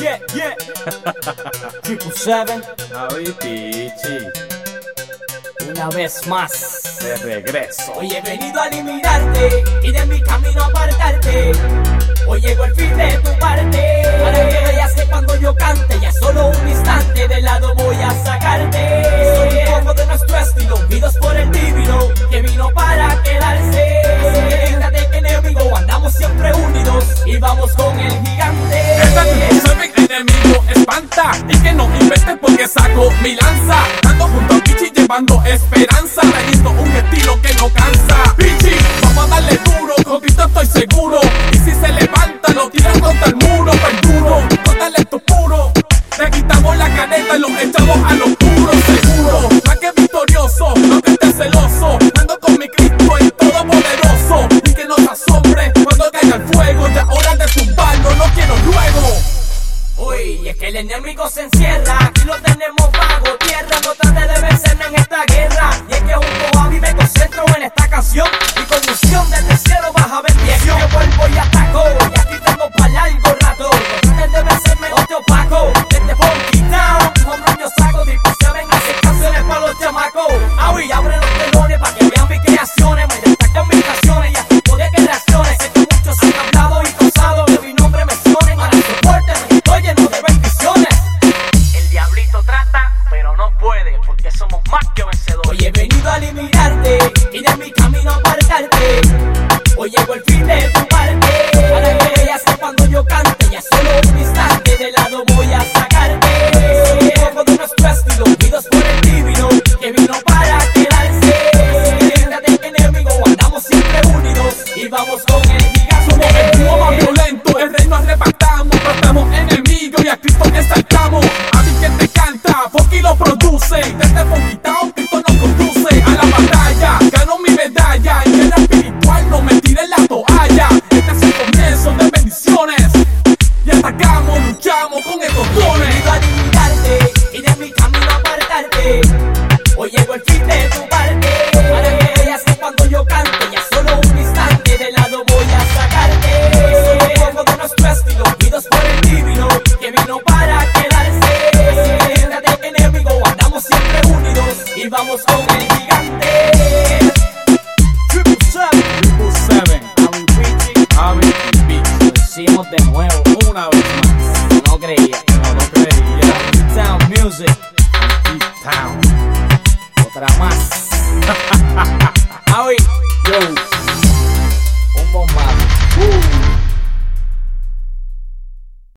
Yeah, yeah. Triple Seven, Javi Pichi, una vez más. de regreso. Hoy he venido a eliminarte y de mi camino apartarte. Hoy llegó el fin de tu parte. Para que veas que cuando yo cante, ya solo un instante de lado voy a sacarte. Soy un poco de nuestro estilo, unidos por el divino que vino para quedarse. Así que enemigo, andamos siempre unidos y vamos con el gigante. Espanta. Y que no inventes porque saco mi lanza. Ando junto a Pichi llevando esperanza. Trayendo un estilo que no cansa. Pichi, vamos a darle duro Contigo estoy seguro. Y si se levanta lo tiran contra el muro Perduro, total esto puro. Le quitamos la caneta y lo echamos a lo puro enemigo se encierra, aquí lo tenemos bajo tierra, no trate de vencerme en esta guerra. Y es que junto a más que vencedores. Hoy he venido a eliminarte y de mi camino apartarte. Hoy llegó el fin de tu parte. Para que veas que cuando yo cante, ya solo un instante de lado voy a sacarte. Soy un poco de nuestro estilo, unidos por el divino que vino para quedarse. Que quítate, enemigo, andamos siempre unidos y vamos con el Somos el dúo más violento, el reino arrebatamos, tratamos enemigos y a Cristo exaltamos. A mí quien te canta, Funky lo produce, por tu parte. Para que veas cuando yo cante, ya solo un instante de lado voy a sacarte. Solo un poco de nuestro estilo, unidos por el divino, que vino para quedarse. Así que de enemigo, andamos siempre unidos y vamos con el gigante. Triple Seven, Triple Seven, I'm reaching, I'm reaching Decimos de nuevo una vez más. No creía, no, no creía. Town Music, Town para más. Ah, Yo.